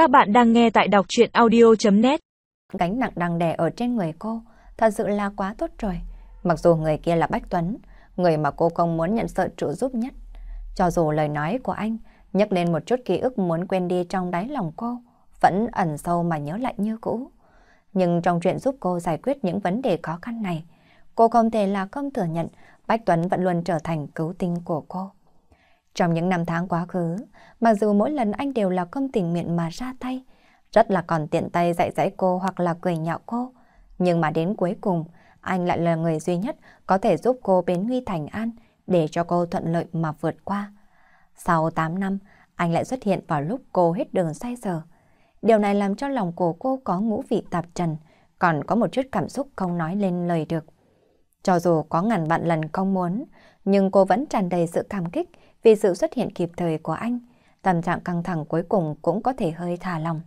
Các bạn đang nghe tại đọc chuyện audio.net Gánh nặng đang đè ở trên người cô, thật sự là quá tốt rồi. Mặc dù người kia là Bách Tuấn, người mà cô không muốn nhận sự trợ giúp nhất. Cho dù lời nói của anh nhắc lên một chút ký ức muốn quên đi trong đáy lòng cô, vẫn ẩn sâu mà nhớ lại như cũ. Nhưng trong chuyện giúp cô giải quyết những vấn đề khó khăn này, cô không thể là không thừa nhận Bách Tuấn vẫn luôn trở thành cứu tinh của cô. Trong những năm tháng quá khứ, mặc dù mỗi lần anh đều là không tình nguyện mà ra tay, rất là còn tiện tay dạy dạy cô hoặc là cười nhạo cô, nhưng mà đến cuối cùng, anh lại là người duy nhất có thể giúp cô biến nguy thành an để cho cô thuận lợi mà vượt qua. Sau 8 năm, anh lại xuất hiện vào lúc cô hết đường say sờ. Điều này làm cho lòng của cô có ngũ vị tạp trần, còn có một chút cảm xúc không nói lên lời được. Cho dù có ngàn vạn lần không muốn, nhưng cô vẫn tràn đầy sự cảm kích vì sự xuất hiện kịp thời của anh. Tâm trạng căng thẳng cuối cùng cũng có thể hơi thả lòng.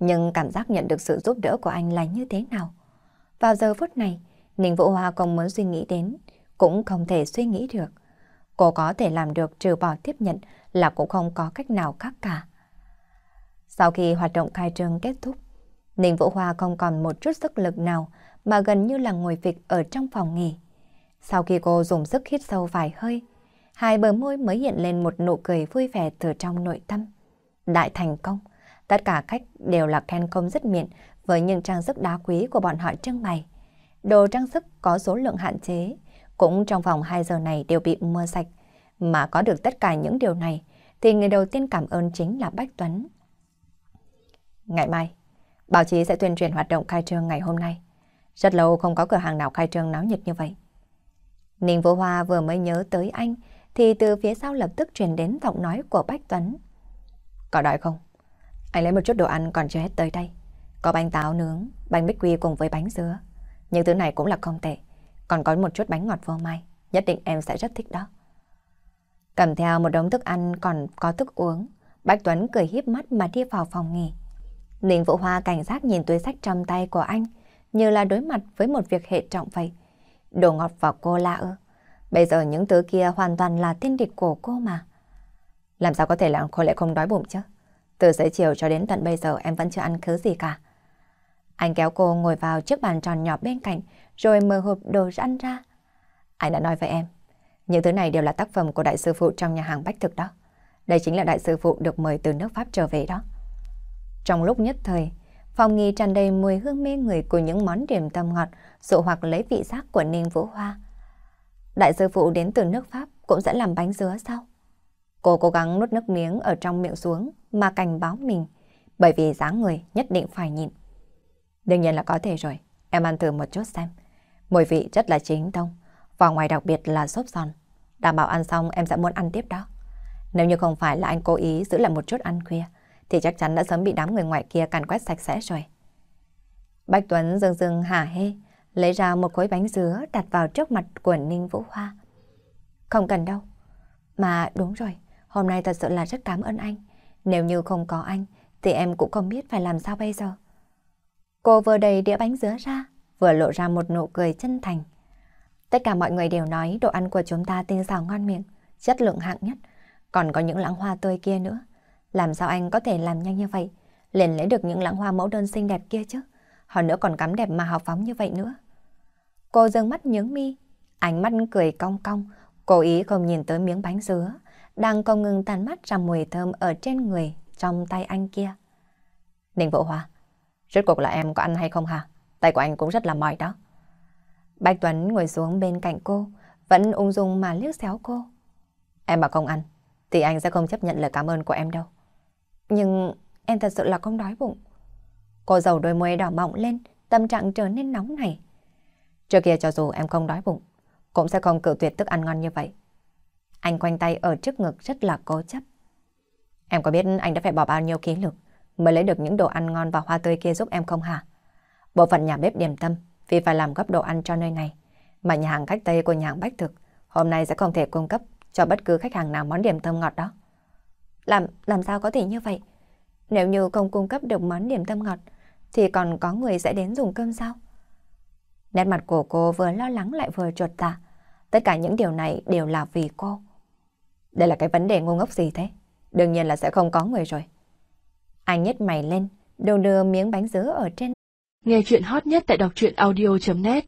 Nhưng cảm giác nhận được sự giúp đỡ của anh là như thế nào? Vào giờ phút này, Ninh Vũ Hoa không muốn suy nghĩ đến, cũng không thể suy nghĩ được. Cô có thể làm được trừ bỏ tiếp nhận là cũng không có cách nào khác cả. Sau khi hoạt động khai trương kết thúc, Ninh Vũ Hoa không còn một chút sức lực nào mà gần như là ngồi phịch ở trong phòng nghỉ. Sau khi cô dùng sức hít sâu vài hơi, hai bờ môi mới hiện lên một nụ cười vui vẻ từ trong nội tâm. Đại thành công, tất cả khách đều là khen công rất miệng với những trang sức đá quý của bọn họ trưng bày. Đồ trang sức có số lượng hạn chế, cũng trong vòng 2 giờ này đều bị mua sạch. Mà có được tất cả những điều này, thì người đầu tiên cảm ơn chính là Bách Tuấn. Ngày mai, báo chí sẽ tuyên truyền hoạt động khai trương ngày hôm nay. Rất lâu không có cửa hàng nào khai trương náo nhiệt như vậy. Ninh Vũ Hoa vừa mới nhớ tới anh, thì từ phía sau lập tức truyền đến giọng nói của Bách Tuấn. Có đói không? Anh lấy một chút đồ ăn còn chưa hết tới đây. Có bánh táo nướng, bánh bích quy cùng với bánh dứa. Những thứ này cũng là không tệ. Còn có một chút bánh ngọt vô mai. Nhất định em sẽ rất thích đó. Cầm theo một đống thức ăn còn có thức uống. Bách Tuấn cười híp mắt mà đi vào phòng nghỉ. Ninh Vũ Hoa cảnh giác nhìn túi sách trong tay của anh, như là đối mặt với một việc hệ trọng vậy. Đồ ngọt vào cô la ư. Bây giờ những thứ kia hoàn toàn là thiên địch của cô mà. Làm sao có thể làm cô lại không đói bụng chứ? Từ xế chiều cho đến tận bây giờ em vẫn chưa ăn thứ gì cả. Anh kéo cô ngồi vào chiếc bàn tròn nhỏ bên cạnh, rồi mở hộp đồ ăn ra. Anh đã nói với em, những thứ này đều là tác phẩm của đại sư phụ trong nhà hàng Bách Thực đó. Đây chính là đại sư phụ được mời từ nước Pháp trở về đó. Trong lúc nhất thời, phòng nghi tràn đầy mùi hương mê người của những món điểm tâm ngọt, dụ hoặc lấy vị giác của Ninh Vũ Hoa. Đại sư phụ đến từ nước Pháp cũng sẽ làm bánh dứa sao? Cô cố gắng nuốt nước miếng ở trong miệng xuống mà cảnh báo mình, bởi vì dáng người nhất định phải nhịn. Đương nhiên là có thể rồi, em ăn thử một chút xem. Mùi vị rất là chính tông, và ngoài đặc biệt là xốp giòn. Đảm bảo ăn xong em sẽ muốn ăn tiếp đó. Nếu như không phải là anh cố ý giữ lại một chút ăn khuya, thì chắc chắn đã sớm bị đám người ngoài kia càn quét sạch sẽ rồi. Bạch Tuấn dương dương hả hê, lấy ra một khối bánh dứa đặt vào trước mặt của Ninh Vũ Hoa. Không cần đâu. Mà đúng rồi, hôm nay thật sự là rất cảm ơn anh. Nếu như không có anh, thì em cũng không biết phải làm sao bây giờ. Cô vừa đầy đĩa bánh dứa ra, vừa lộ ra một nụ cười chân thành. Tất cả mọi người đều nói đồ ăn của chúng ta tinh xào ngon miệng, chất lượng hạng nhất. Còn có những lãng hoa tươi kia nữa. Làm sao anh có thể làm nhanh như vậy? Liền lấy được những lãng hoa mẫu đơn xinh đẹp kia chứ. họ nữa còn cắm đẹp mà hào phóng như vậy nữa. Cô dâng mắt nhướng mi, ánh mắt cười cong cong, cố ý không nhìn tới miếng bánh dứa, đang không ngừng tàn mắt ra mùi thơm ở trên người, trong tay anh kia. Ninh Vũ Hoa, rốt cuộc là em có ăn hay không hả? Tay của anh cũng rất là mỏi đó. Bạch Tuấn ngồi xuống bên cạnh cô, vẫn ung dung mà liếc xéo cô. Em mà không ăn, thì anh sẽ không chấp nhận lời cảm ơn của em đâu. Nhưng em thật sự là không đói bụng. Cô dầu đôi môi đỏ mọng lên, tâm trạng trở nên nóng này. Trước kia cho dù em không đói bụng, cũng sẽ không cự tuyệt thức ăn ngon như vậy. Anh quanh tay ở trước ngực rất là cố chấp. Em có biết anh đã phải bỏ bao nhiêu khí lực mới lấy được những đồ ăn ngon và hoa tươi kia giúp em không hả? Bộ phận nhà bếp điểm tâm vì phải làm gấp đồ ăn cho nơi này. Mà nhà hàng khách Tây của nhà hàng Bách Thực hôm nay sẽ không thể cung cấp cho bất cứ khách hàng nào món điểm tâm ngọt đó. Làm, làm sao có thể như vậy? Nếu như không cung cấp được món điểm tâm ngọt thì còn có người sẽ đến dùng cơm sao? Nét mặt của cô vừa lo lắng lại vừa chuột dạ. Tất cả những điều này đều là vì cô. Đây là cái vấn đề ngu ngốc gì thế? Đương nhiên là sẽ không có người rồi. Anh nhếch mày lên, đầu đưa miếng bánh dứa ở trên. Nghe chuyện hot nhất tại đọc truyện audio.net